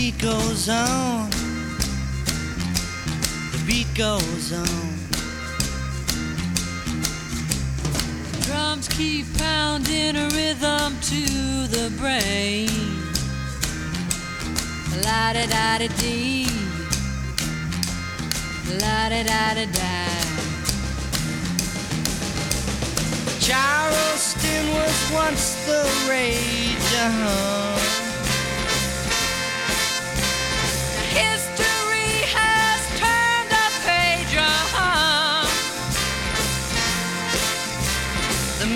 beat goes on. The beat goes on. Drums keep pounding a rhythm to the brain. La da da da dee. La da da da da. Charleston was once the rage, uh-huh.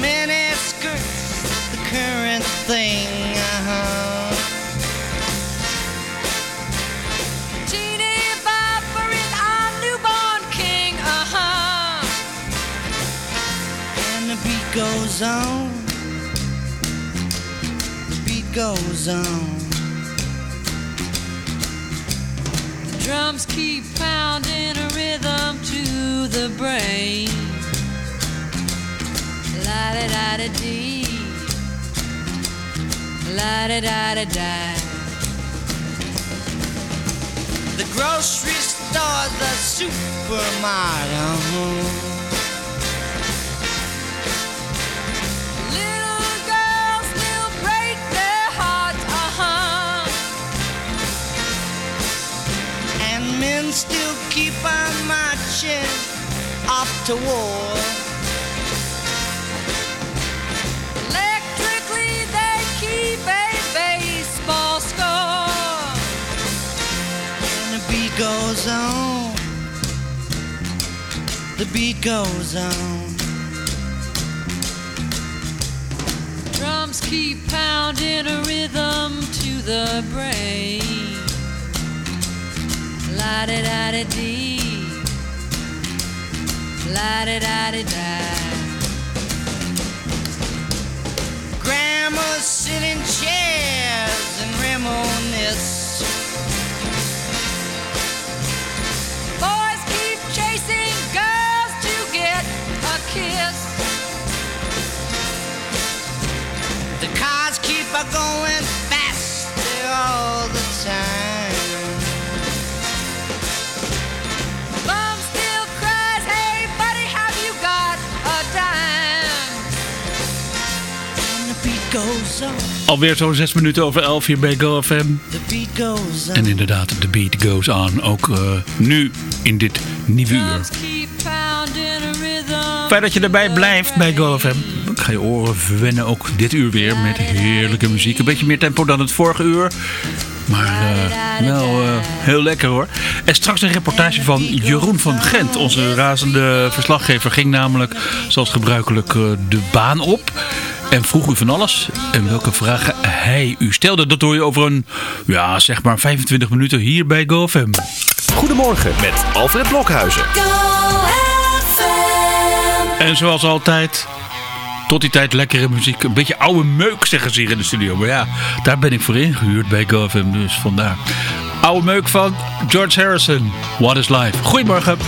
Mini skirts, the current thing, uh-huh. Is our newborn king, uh-huh. And the beat goes on. The beat goes on. The drums keep pounding a rhythm to the brain. Da da da dee. La da da da da. The grocery store, the supermarket. uh-huh. Uh still keep on marching off to war. Goes on. The beat goes on. Drums keep pounding a rhythm to the brain. La da da da dee. La da da da da. Grandmas sit in chairs and reminisce. Going faster all the time. Mom still cries, hey buddy, have you got a dime? And the beat goes on. Alweer zo'n zes minuten over elf hier bij GoFM. En inderdaad, de beat goes on. Ook eh, nu in dit nieuwe uur. Fijn dat je erbij blijft bij GoFM. Ga je oren verwennen, ook dit uur weer, met heerlijke muziek. Een beetje meer tempo dan het vorige uur. Maar eh, wel eh, heel lekker hoor. En straks een reportage van Jeroen van Gent. Onze razende verslaggever ging namelijk, zoals gebruikelijk, eh, de baan op. En vroeg u van alles. En welke vragen hij u stelde, dat hoor je over een, ja, zeg maar 25 minuten hier bij GoFM. Goedemorgen met Alfred Blokhuizen. En zoals altijd, tot die tijd lekkere muziek. Een beetje oude meuk zeggen ze hier in de studio. Maar ja, daar ben ik voor ingehuurd bij GoFM, dus vandaar. Oude meuk van George Harrison, What is Life. Goedemorgen.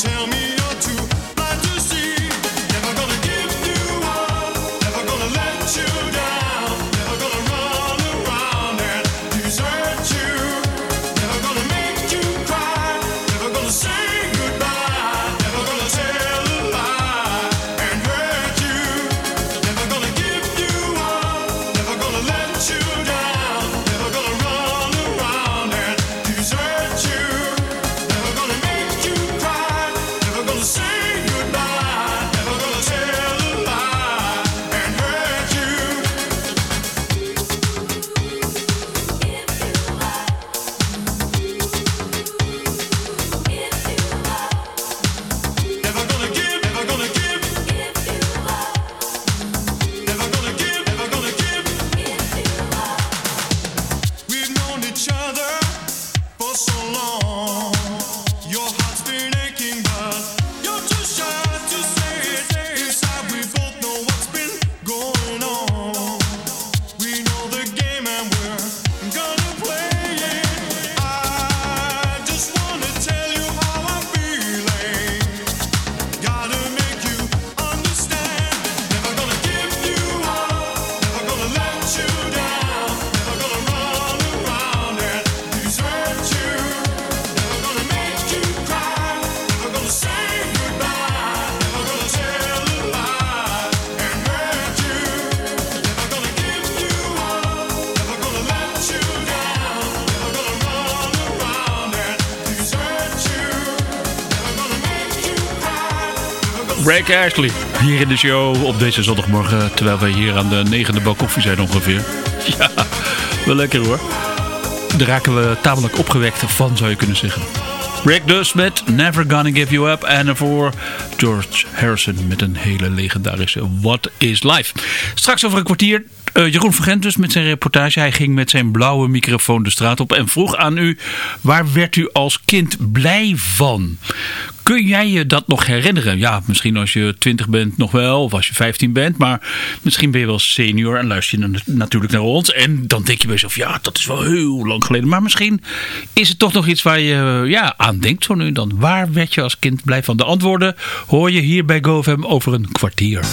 tell me. Rick Ashley. Hier in de show op deze zondagmorgen. Terwijl wij hier aan de negende bal koffie zijn ongeveer. Ja, wel lekker hoor. Daar raken we tamelijk opgewekt van zou je kunnen zeggen. Rick dus met Never Gonna Give You Up. En ervoor George Harrison met een hele legendarische What Is Life. Straks over een kwartier uh, Jeroen Vergent dus met zijn reportage. Hij ging met zijn blauwe microfoon de straat op en vroeg aan u... waar werd u als kind blij van? Kun jij je dat nog herinneren? Ja, misschien als je 20 bent nog wel, of als je 15 bent. Maar misschien ben je wel senior en luister je natuurlijk naar ons. En dan denk je bij jezelf, ja, dat is wel heel lang geleden. Maar misschien is het toch nog iets waar je ja, aan denkt zo nu dan. Waar werd je als kind blij van? De antwoorden hoor je hier bij GoFam over een kwartier.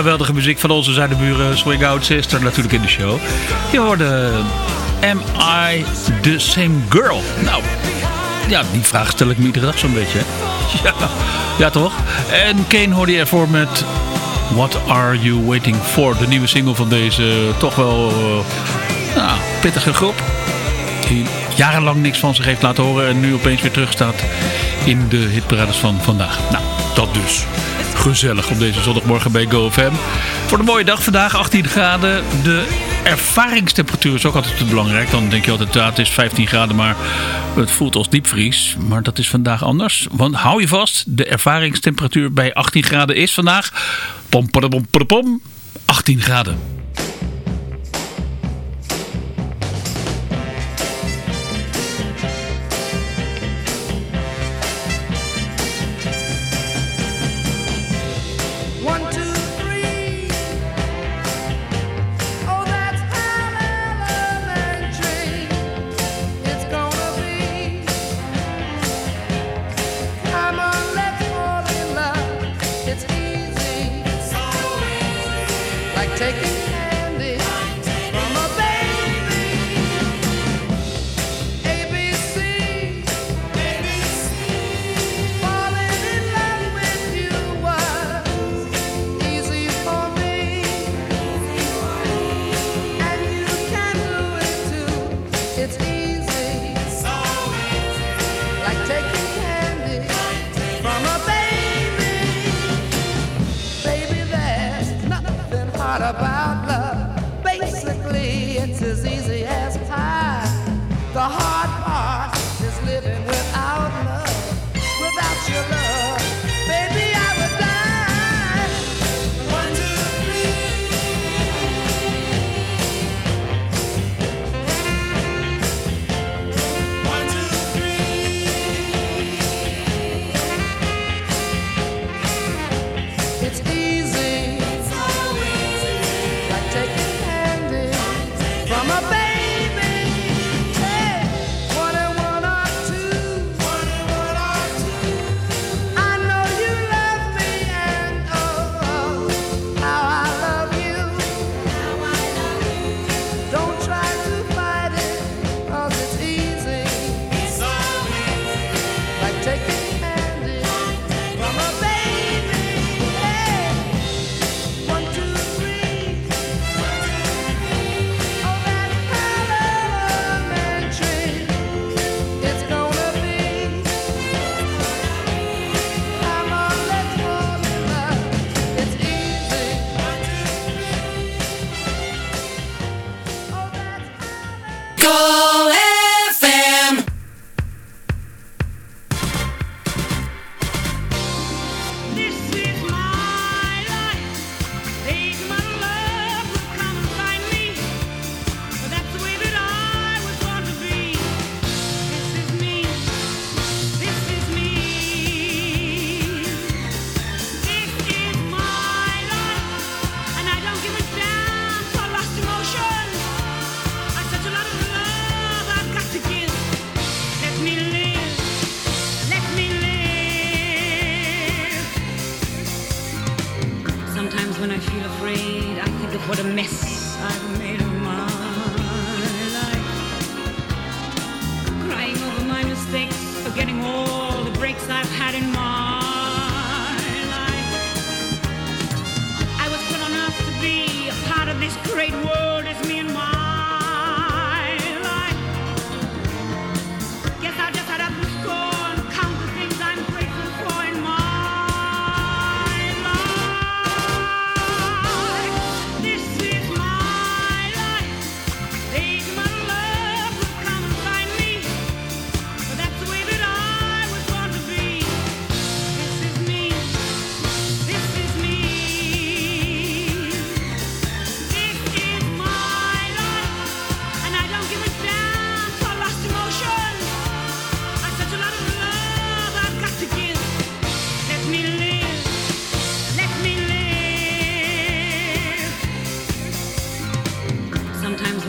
geweldige muziek van onze zuidenburen Swing Out Sister natuurlijk in de show. Je hoorde eh, Am I the Same Girl? Nou, ja, die vraag stel ik me iedere dag zo'n beetje. Ja, toch? En Kane hoorde je ervoor met What Are You Waiting For? De nieuwe single van deze eh, toch wel eh, nou, pittige groep. Die jarenlang niks van zich heeft laten horen en nu opeens weer terug staat in de hitparades van vandaag. Nou, dat dus gezellig op deze zondagmorgen bij GoFam. Voor de mooie dag vandaag, 18 graden. De ervaringstemperatuur is ook altijd belangrijk. Dan denk je altijd, ja, het is 15 graden, maar het voelt als diepvries. Maar dat is vandaag anders. Want hou je vast, de ervaringstemperatuur bij 18 graden is vandaag... Pom, pom, pom, pom, 18 graden. take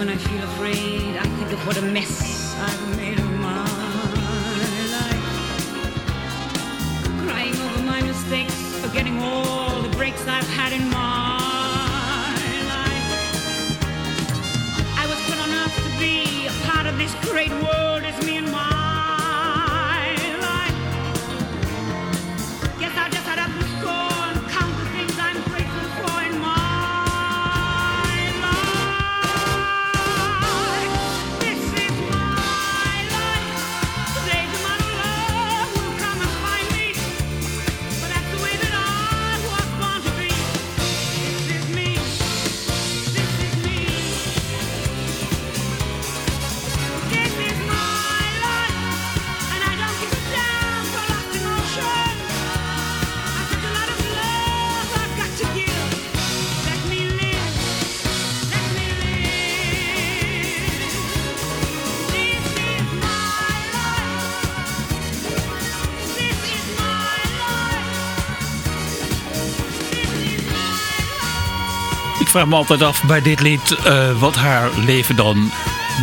when I feel afraid, I think of what a mess I've made of my life. Crying over my mistakes, forgetting all the breaks I've had in my life. I was put on earth to be a part of this great world vraag me altijd af bij dit lied eh, wat haar leven dan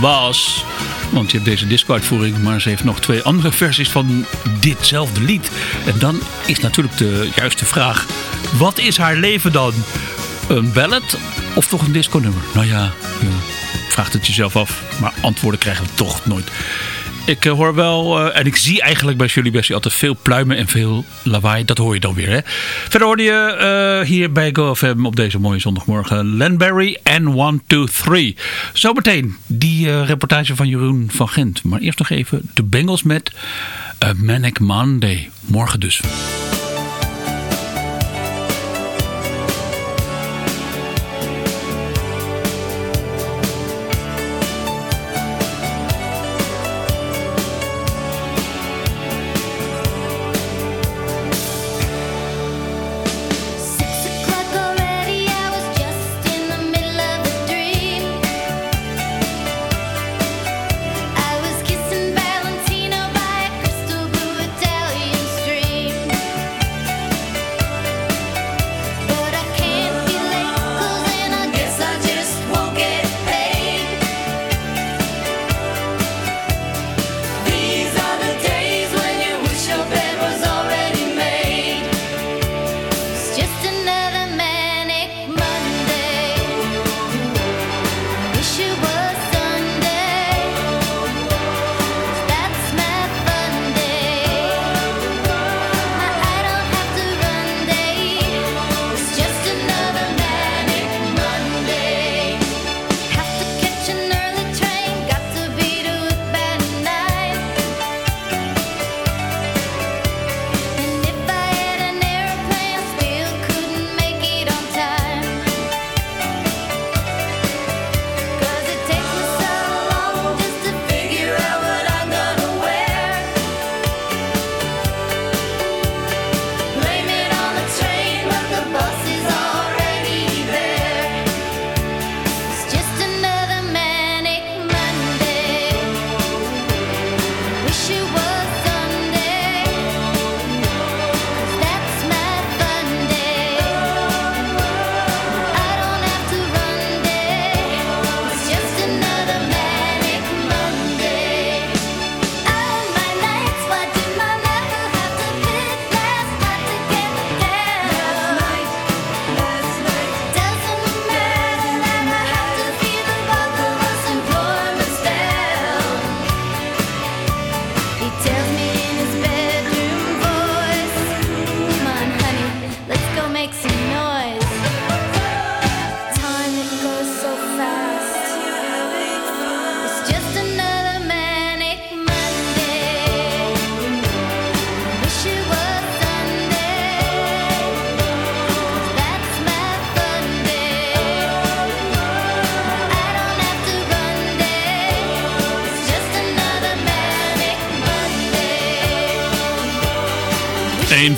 was. Want je hebt deze disco-uitvoering, maar ze heeft nog twee andere versies van ditzelfde lied. En dan is natuurlijk de juiste vraag: wat is haar leven dan? Een ballad of toch een disco-nummer? Nou ja, je vraagt het jezelf af, maar antwoorden krijgen we toch nooit. Ik eh, hoor wel, eh, en ik zie eigenlijk bij Julie Bessie altijd veel pluimen en veel lawaai. Dat hoor je dan weer. Hè? Verder hoorde je eh, hier bij GoFM op deze mooie zondagmorgen Len Barry en 1, 2, 3. Zometeen die reportage van Jeroen van Gent. Maar eerst nog even de Bengals met Manic Monday. Morgen dus.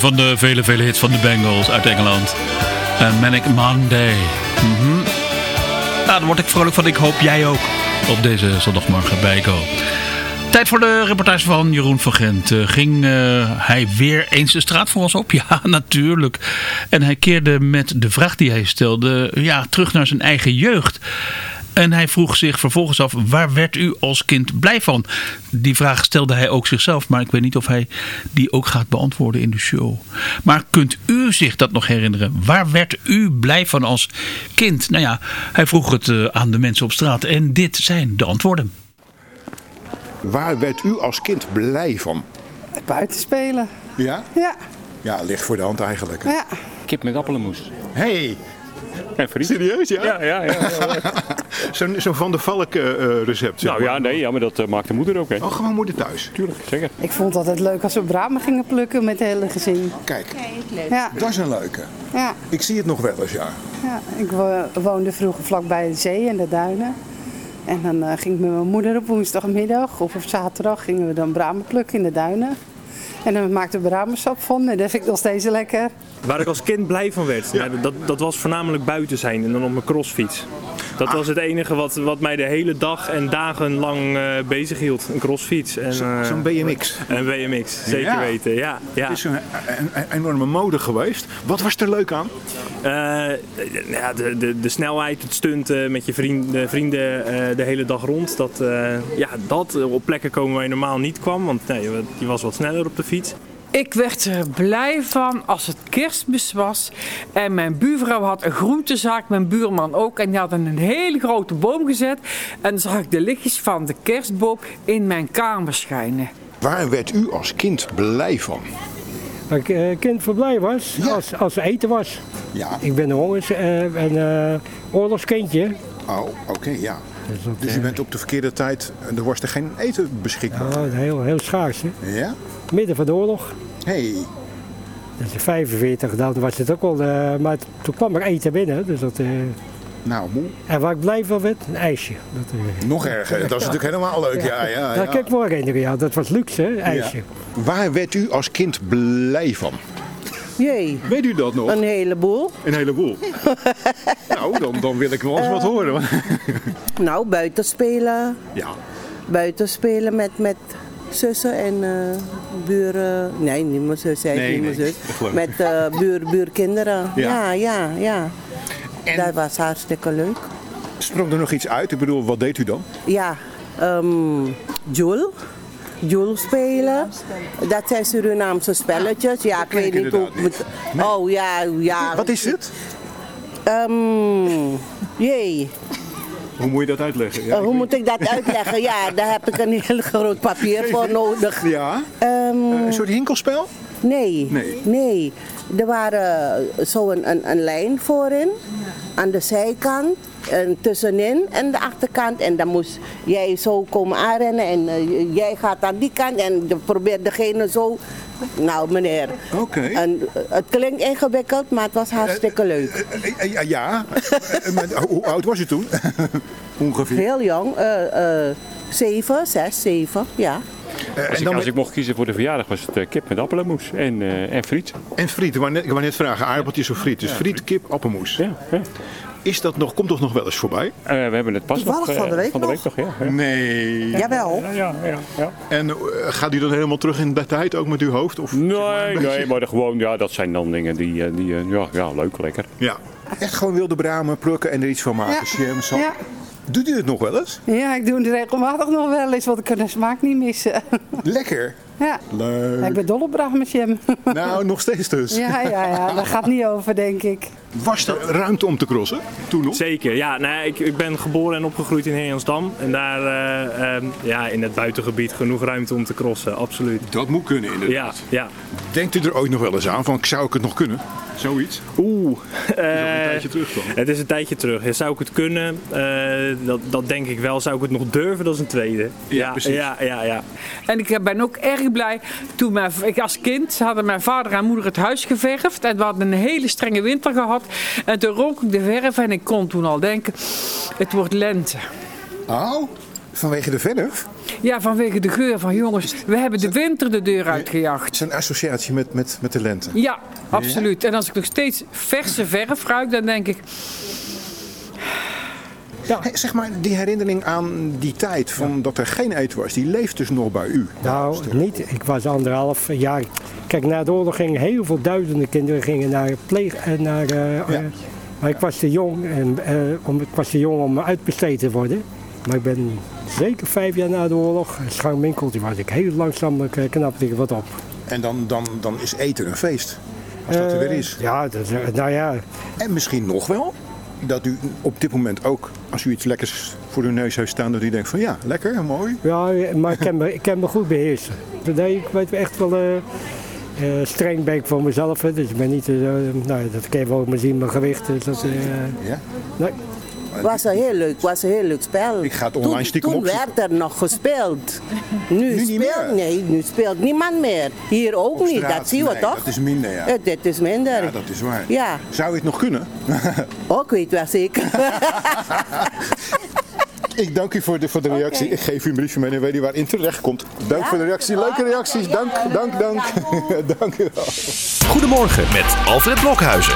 Van de vele, vele hits van de Bengals uit Engeland. Een Manic Monday. Mhm. Nou, daar word ik vrolijk van. Ik hoop jij ook op deze zondagmorgen bij. Tijd voor de reportage van Jeroen van Gent. Eh, ging eh, hij weer eens de straat voor ons op? Ja, natuurlijk. En hij keerde met de vraag die hij stelde ja, terug naar zijn eigen jeugd. En hij vroeg zich vervolgens af, waar werd u als kind blij van? Die vraag stelde hij ook zichzelf, maar ik weet niet of hij die ook gaat beantwoorden in de show. Maar kunt u zich dat nog herinneren? Waar werd u blij van als kind? Nou ja, hij vroeg het eh, aan de mensen op straat en dit zijn de antwoorden. Waar werd u als kind blij van? Buiten spelen. Ja? Ja, Ja, ligt voor de hand eigenlijk. ja. Kip met appelmoes. Hey, En friet. serieus ja? Ja, ja, ja. ja. Zo'n zo'n Van der Valk eh, eh, recept. zeg nou maar. ja, nee, ja, maar dat eh, maakt de moeder ook, hè. Oh, gewoon moeder thuis. Tuurlijk, zeker. Ik vond het altijd leuk als we bramen gingen plukken met het hele gezin. Kijk, Ja, dat is een leuke. ja, Ik zie het nog wel eens, ja. ja. Ik wo- woonde vroeger vlakbij de zee en de duinen. En dan eh, ging ik met mijn moeder op woensdagmiddag of op zaterdag gingen we dan bramen plukken in de duinen. En dan maakten we bramensap van en dat vind ik nog steeds lekker. Waar ik als kind blij van werd, nou, dat, dat was voornamelijk buiten zijn en dan op mijn crossfiets. Dat was het enige wat, wat mij de hele dag en dagenlang eh bezig hield. Een crossfiets. En, eh, Zo'n BMX. Een BMX, zeker Ja. weten. Ja, ja. Het is een, een- een enorme mode geweest. Wat was er leuk aan? Eh, ja, de, de, de snelheid, het stunten met je vrienden, vrienden de hele dag rond. Dat, ja, dat op plekken komen waar je normaal niet kwam. Want nee, je was wat sneller op de fiets. Ik werd er blij van als het kerstmis was. En mijn buurvrouw had een groentezaak, mijn buurman ook. En die hadden een hele grote boom gezet. En dan zag ik de lichtjes van de kerstboom in mijn kamer schijnen. Waar werd u als kind blij van? Waar ik eh, kind voor blij was, Ja. als, als er eten was. Ja. Ik ben een hongers en eh oorlogskindje. Oh, oké, ja. Dus, dat, Dus u bent op de verkeerde tijd en er was er geen eten beschikbaar. eh, heel, heel schaars. Hè? Ja? Midden van de oorlog. Hey, Dat is in 45, dan was het ook al. eh, maar toen kwam er eten binnen. Dus dat, eh, nou moe. en waar ik blij van werd, een ijsje. Dat, eh, Nog erger. Dat is natuurlijk helemaal leuk. Ja, ja, Dat ja. kan ik me herinneren, ja. Dat was luxe, hè, ijsje. Ja. Waar werd u als kind blij van? Jee, Weet u dat nog? een heleboel. Een heleboel. nou, dan, dan wil ik wel eens wat horen. Nou, buiten spelen. ja. Buiten spelen met, met zussen en eh, buren. Nee, niet mijn zus, hij is Nee, niet nee, mijn zus. Met eh, buur, buurkinderen. Ja. Ja, ja, ja. En- Dat was hartstikke leuk. Sprong er nog iets uit? Ik bedoel, wat deed u dan? Ja, ehm Joel. Joel spelen. Dat zijn Surinaamse spelletjes. Ja, ik weet niet hoe. Oh ja, ja. Wat is het? Ehm, jee. Hoe moet je dat uitleggen? Ja, Eh, hoe moet ik dat uitleggen? Ja, daar heb ik een heel groot papier voor nodig. Ja? Ehm, Een soort hinkelspel? nee, Nee. nee. Er waren zo een, een, een lijn voorin, aan de zijkant, tussenin en de achterkant. En dan moest jij zo komen aanrennen en eh, jij gaat aan die kant en je probeert degene zo. Nou meneer, Oké. en, eh, het klinkt ingewikkeld, maar het was hartstikke leuk. Eh, eh, Ja. Eh, maar Hoe oud was u toen? Ongeveer. Heel jong, eh, eh, zeven, zes, zeven, ja. Eh, Als en, ik, dan als ik mocht kiezen voor de verjaardag was het eh, kip met appelmoes en, eh, en friet. en friet. Ik wou net, ik wou net vragen, aardappeltjes of friet? Dus friet, kip, appelmoes. Ja, ja. Is dat nog, komt toch nog wel eens voorbij? Eh, we hebben het pas Toevallig nog, eh, van de week van de nog. week nog. Ja, ja. Nee. Jawel. Ja, ja, ja, ja. En eh, gaat u dan helemaal terug in de tijd ook met uw hoofd? Of, zeg maar, Nee, nee, maar gewoon, ja, dat zijn dan dingen die, eh, die eh, ja, ja, leuk, lekker. Ja. Echt gewoon wilde bramen, plukken en er iets van maken. Ja. Jam, sap. Ja. Doet u het nog wel eens? Ja, ik doe het regelmatig nog wel eens, want ik kan de smaak niet missen. Lekker. Ja, Leuk. ik ben dol op Brahmesjem. Nou, nog steeds dus. Ja, ja, ja, daar gaat niet over, denk ik. Was er ruimte om te crossen? Toen nog? Zeker, ja. Nee, ik, ik ben geboren en opgegroeid in Heemsdam. En daar eh, ehm, ja, in het buitengebied genoeg ruimte om te crossen, absoluut. Dat moet kunnen inderdaad. Ja, ja. Denkt u er ooit nog wel eens aan van, zou ik het nog kunnen? Zoiets? Oeh. Dat is al een eh, tijdje terug dan. Het is een tijdje terug. Ja, zou ik het kunnen? Eh, dat, dat denk ik wel. Zou ik het nog durven? Dat is een tweede. Ja, precies. Ja, ja, ja. En ik ben ook erg blij. Toen mijn, ik als kind hadden mijn vader en moeder het huis geverfd. En we hadden een hele strenge winter gehad. En toen rook ik de verf en ik kon toen al denken, het wordt lente. Oh, vanwege de verf? Ja, vanwege de geur van jongens. We hebben de winter de deur uitgejaagd. Het is een associatie met, met, met de lente. Ja, absoluut. En als ik nog steeds verse verf ruik, dan denk ik... Hey, zeg maar, die herinnering aan die tijd van dat er geen eten was, die leeft dus nog bij u. Nou, niet. Ik was anderhalf jaar. Kijk, na de oorlog gingen heel veel duizenden kinderen gingen naar pleeg... eh, Naar, eh, eh, maar ik was te jong, en, eh, om, ik was te jong om uitbesteed te worden. Maar ik ben zeker vijf jaar na de oorlog, scharminkeltje was ik. Heel langzaam eh, knapte ik wat op. En dan, dan, dan is eten een feest. Als dat er weer is. Ja, dat, is- nou ja. En misschien nog wel dat u op dit moment ook, als u iets lekkers voor uw neus heeft staan, dat u denkt van ja, lekker, mooi. Ja, maar ik kan me, ik kan me goed beheersen. Nee, ik weet echt wel... eh, eh, streng ben ik voor mezelf, hè, dus ik ben niet... eh, nou, dat kan je wel maar zien, mijn gewicht. Dus dat, eh, Ja? nee. Was een heel leuk, was een heel leuk spel. Ik ga het online toen, stiekem Toen werd er nog gespeeld. Nu, niet speelt, meer? nee, nu speelt niemand meer. Hier ook Op niet, straat? dat zien we Nee, toch? Dat is minder, ja. Eh, dit is minder. Ja, dat is waar. Ja, Zou u het nog kunnen? ook weet wel zeker. Ik dank u voor de, voor de reactie. Ik geef u een briefje mee en weet u waarin terecht komt. Dank voor de reactie. Leuke reacties. Dank, dank, dank. dank u wel. Goedemorgen met Alfred Blokhuizen.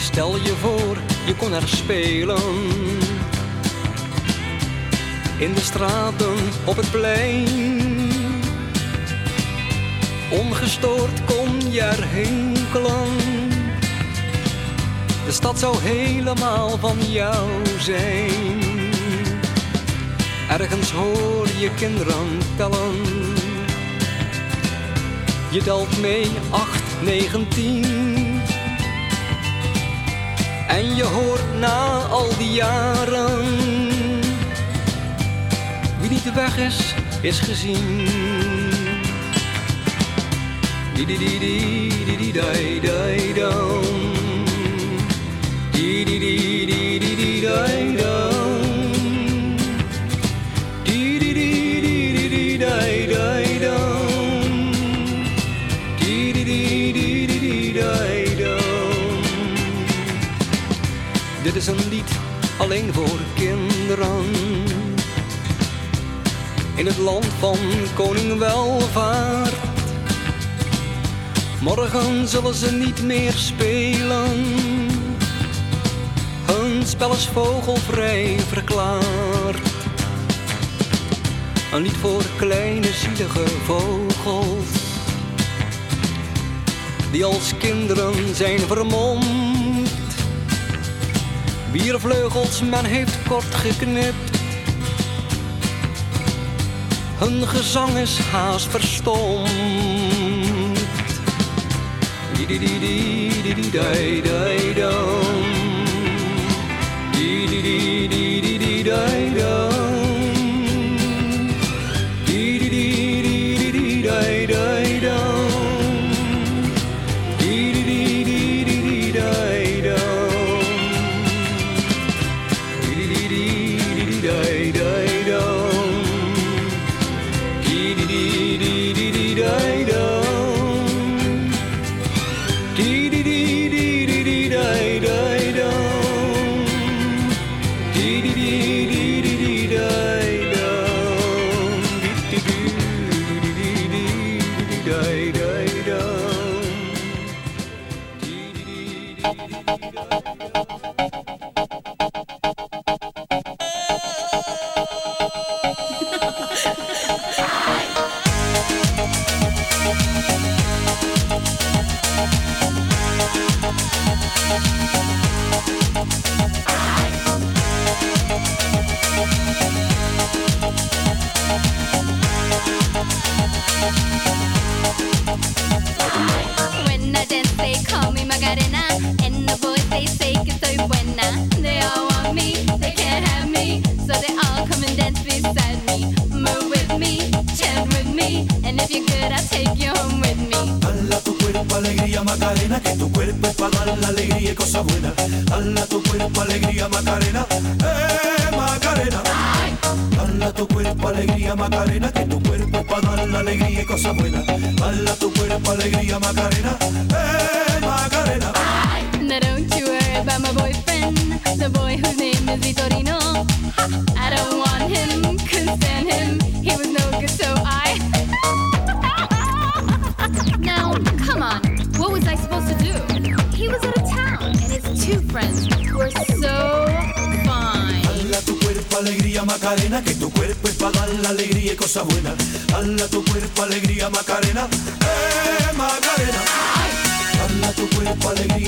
Stel je voor, je kon er spelen. In de straten, op het plein. Ongestoord kon je er hinkelen. De stad zou helemaal van jou zijn. Ergens hoor je kinderen tellen. Je telt mee 8, 9, 10. En je hoort na al die jaren. Wie niet weg is, is gezien. Di di di di di di. Dit is een lied alleen voor kinderen. In het land van koning welvaart. Morgen zullen ze niet meer spelen. Hun spel is vogelvrij verklaard. Lied voor kleine zielige vogels. Die als kinderen zijn vermomd. Wier vleugels men heeft kort geknipt. Hun gezang is haast verstomd. Di di di di di di dai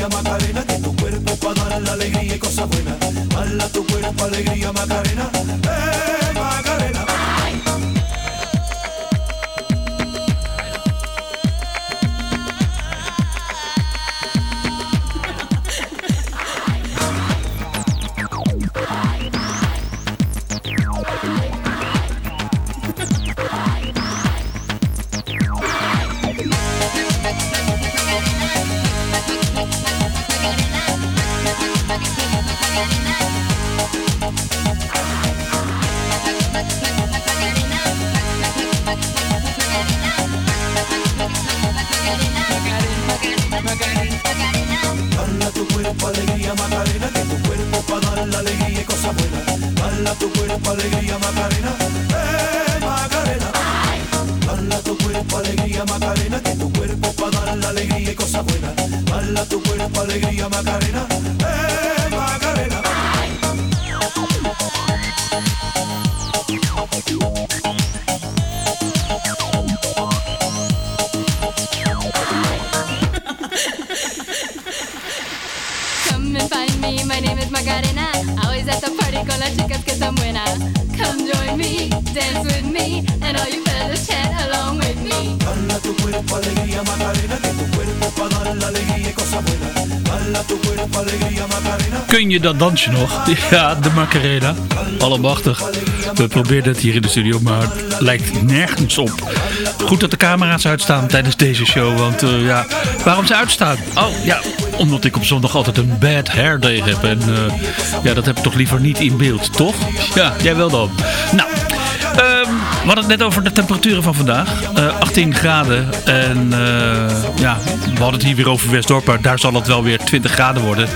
alegría Macarena, que tu cuerpo para dar la alegría y cosas buenas. Hala tu cuerpo alegría Macarena, dansje nog? Ja, de Macarena. Allemachtig. We probeerden het hier in de studio, maar het lijkt nergens op. Goed dat de camera's uitstaan tijdens deze show, want eh, ja, waarom ze uitstaan? Oh ja, omdat ik op zondag altijd een bad hair day heb. En eh, ja, dat heb ik toch liever niet in beeld, toch? Ja, jij wel dan. Nou, we hadden het net over de temperaturen van vandaag. Eh, 18 graden. En eh, ja, we hadden het hier weer over Westdorp. Maar daar zal het wel weer 20 graden worden.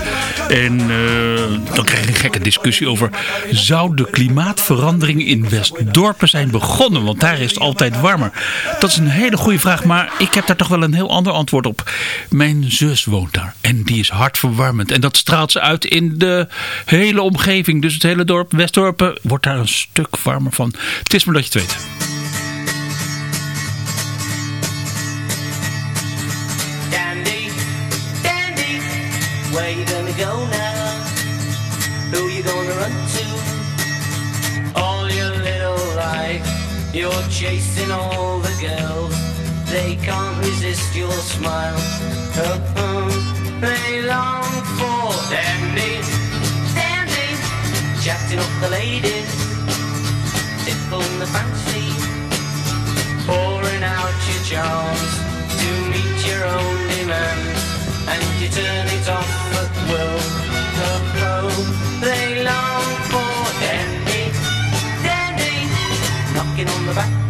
En eh, dan krijg je een gekke discussie over... Zou de klimaatverandering in Westdorpen zijn begonnen? Want daar is het altijd warmer. Dat is een hele goede vraag. Maar ik heb daar toch wel een heel ander antwoord op. Mijn zus woont daar. En die is hartverwarmend. En dat straalt ze uit in de hele omgeving. Dus het hele dorp, Westdorpen, wordt daar een stuk warmer van. Het is maar dat je het weet. Dandy, Dandy, where you gonna go now? Who you gonna run to? All your little life, you're chasing all the girls. They can't resist your smile. Oh, they long for Dandy, Dandy, chatting up the ladies, tickling the fancy, charms to meet your own demands, and you turn it off at will. Oh, oh, they long for Dandy, Dandy, knocking on the back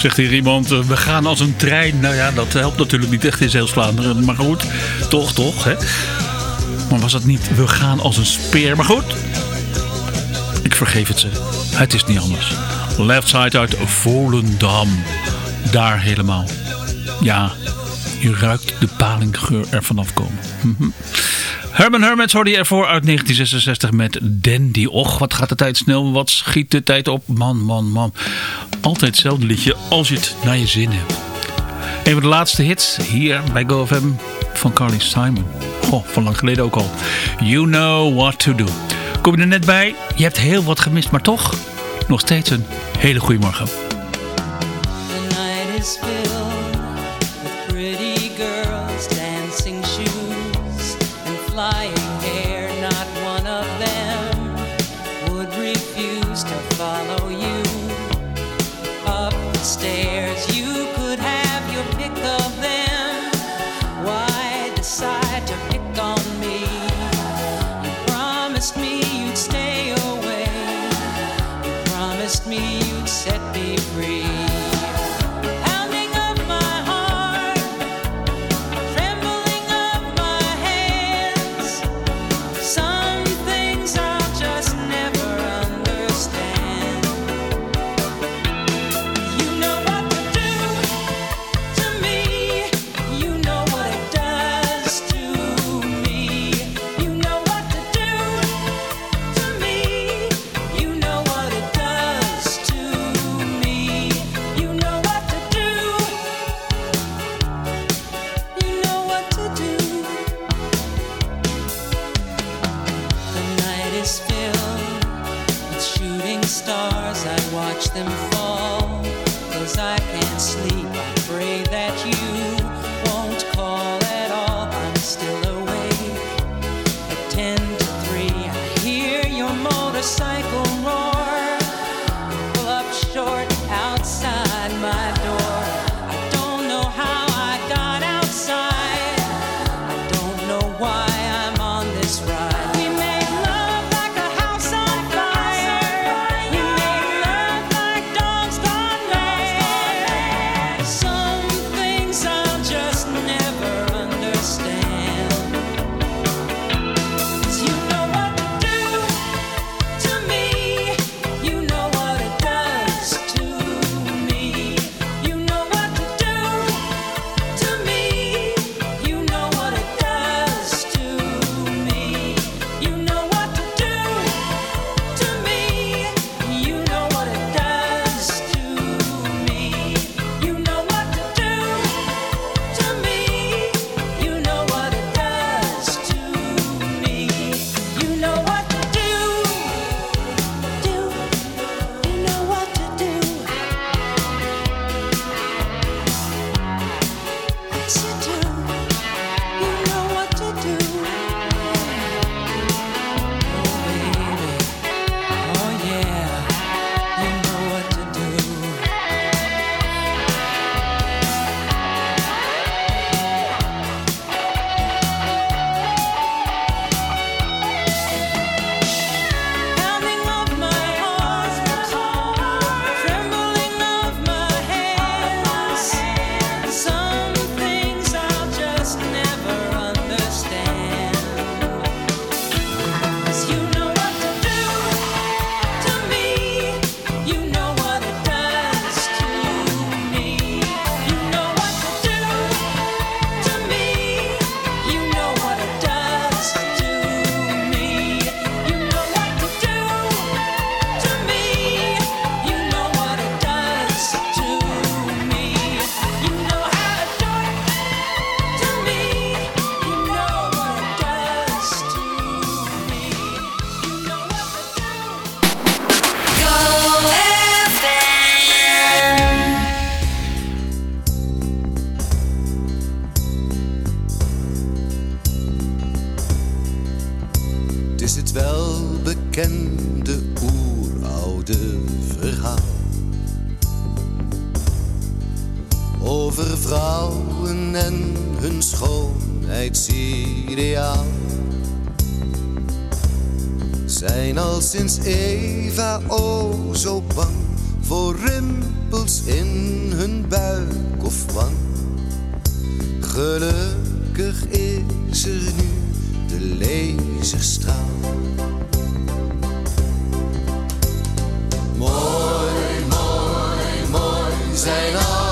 zegt hier iemand, eh, we gaan als een trein. Nou ja, dat helpt natuurlijk niet echt in Zeeuws-Vlaanderen. Maar goed, toch, toch. Hè? Maar was dat niet, we gaan als een speer. Maar goed, ik vergeef het ze. Het is niet anders. Left Side uit Volendam. Daar helemaal. Ja, je ruikt de palinggeur er vanaf komen. Mhm. Herman Hermits hoorde je ervoor uit 1966 met Dandy. Och, wat gaat de tijd snel, wat schiet de tijd op. Man, man, man altijd hetzelfde liedje als je het naar je zin hebt. Een van de laatste hits hier bij GoFM van Carly Simon. Goh, van lang geleden ook al. You know what to do. Kom je er net bij? Je hebt heel wat gemist, maar toch nog steeds een hele goede morgen. me, you'd set me free. En hun schoonheidsideaal. Zijn al sinds Eva o zo bang voor rimpels in hun buik of wang. Gelukkig is er nu de laserstraal. Mooi, mooi, mooi zijn alle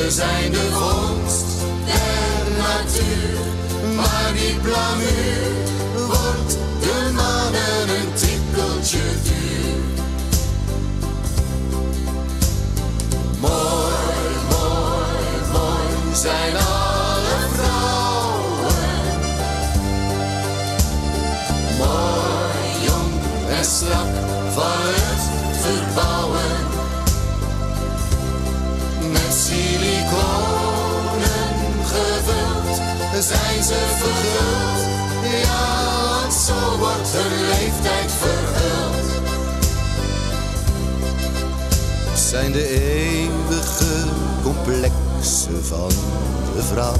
Ze zijn de vondst der natuur, maar die blamuur wordt de mannen een tikkeltje duur. Mooi, mooi, mooi zijn alle vrouwen. Mooi, jong en strak zijn ze verguld. Ja, want zo wordt hun leeftijd verhuld. Zijn de eeuwige complexen van de vrouw.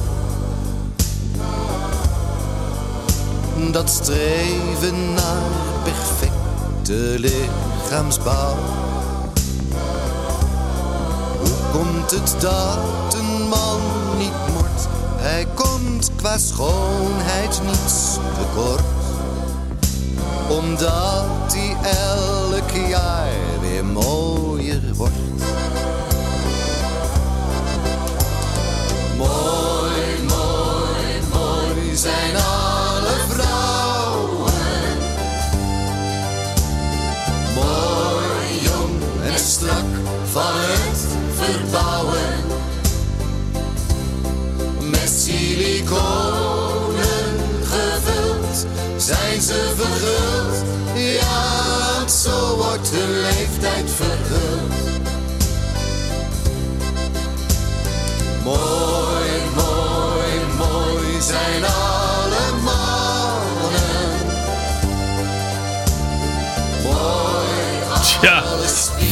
Dat streven naar perfecte lichaamsbouw. Hoe komt het dat een man niet mort? Hij komt qua schoonheid niets tekort. Omdat hij elk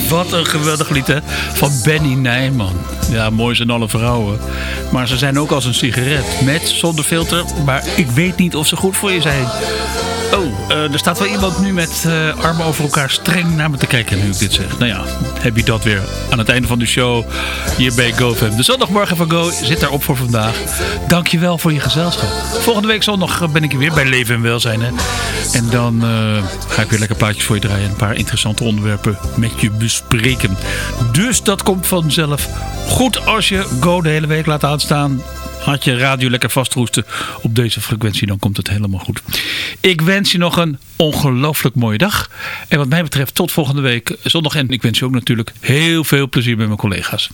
wat een geweldig lied hè. Van Benny Nijman. Ja, mooi zijn alle vrouwen. Maar ze zijn ook als een sigaret. Met, zonder filter. Maar ik weet niet of ze goed voor je zijn. Oh, eh, er staat wel iemand nu met eh, armen over elkaar streng naar me te kijken nu ik dit zeg. Nou ja, heb je dat weer aan het einde van de show hier bij GoFam. De zondagmorgen van Go zit daarop voor vandaag. Dankjewel voor je gezelschap. Volgende week zondag ben ik weer bij Leven en Welzijn. Hè. En dan eh, ga ik weer lekker plaatjes voor je draaien. En een paar interessante onderwerpen met je bespreken. Dus dat komt vanzelf goed als je Go de hele week laat aanstaan. Had je radio lekker vastroesten op deze frequentie, dan komt het helemaal goed. Ik wens je nog een ongelooflijk mooie dag. En wat mij betreft tot volgende week zondag. En ik wens je ook natuurlijk heel veel plezier met mijn collega's.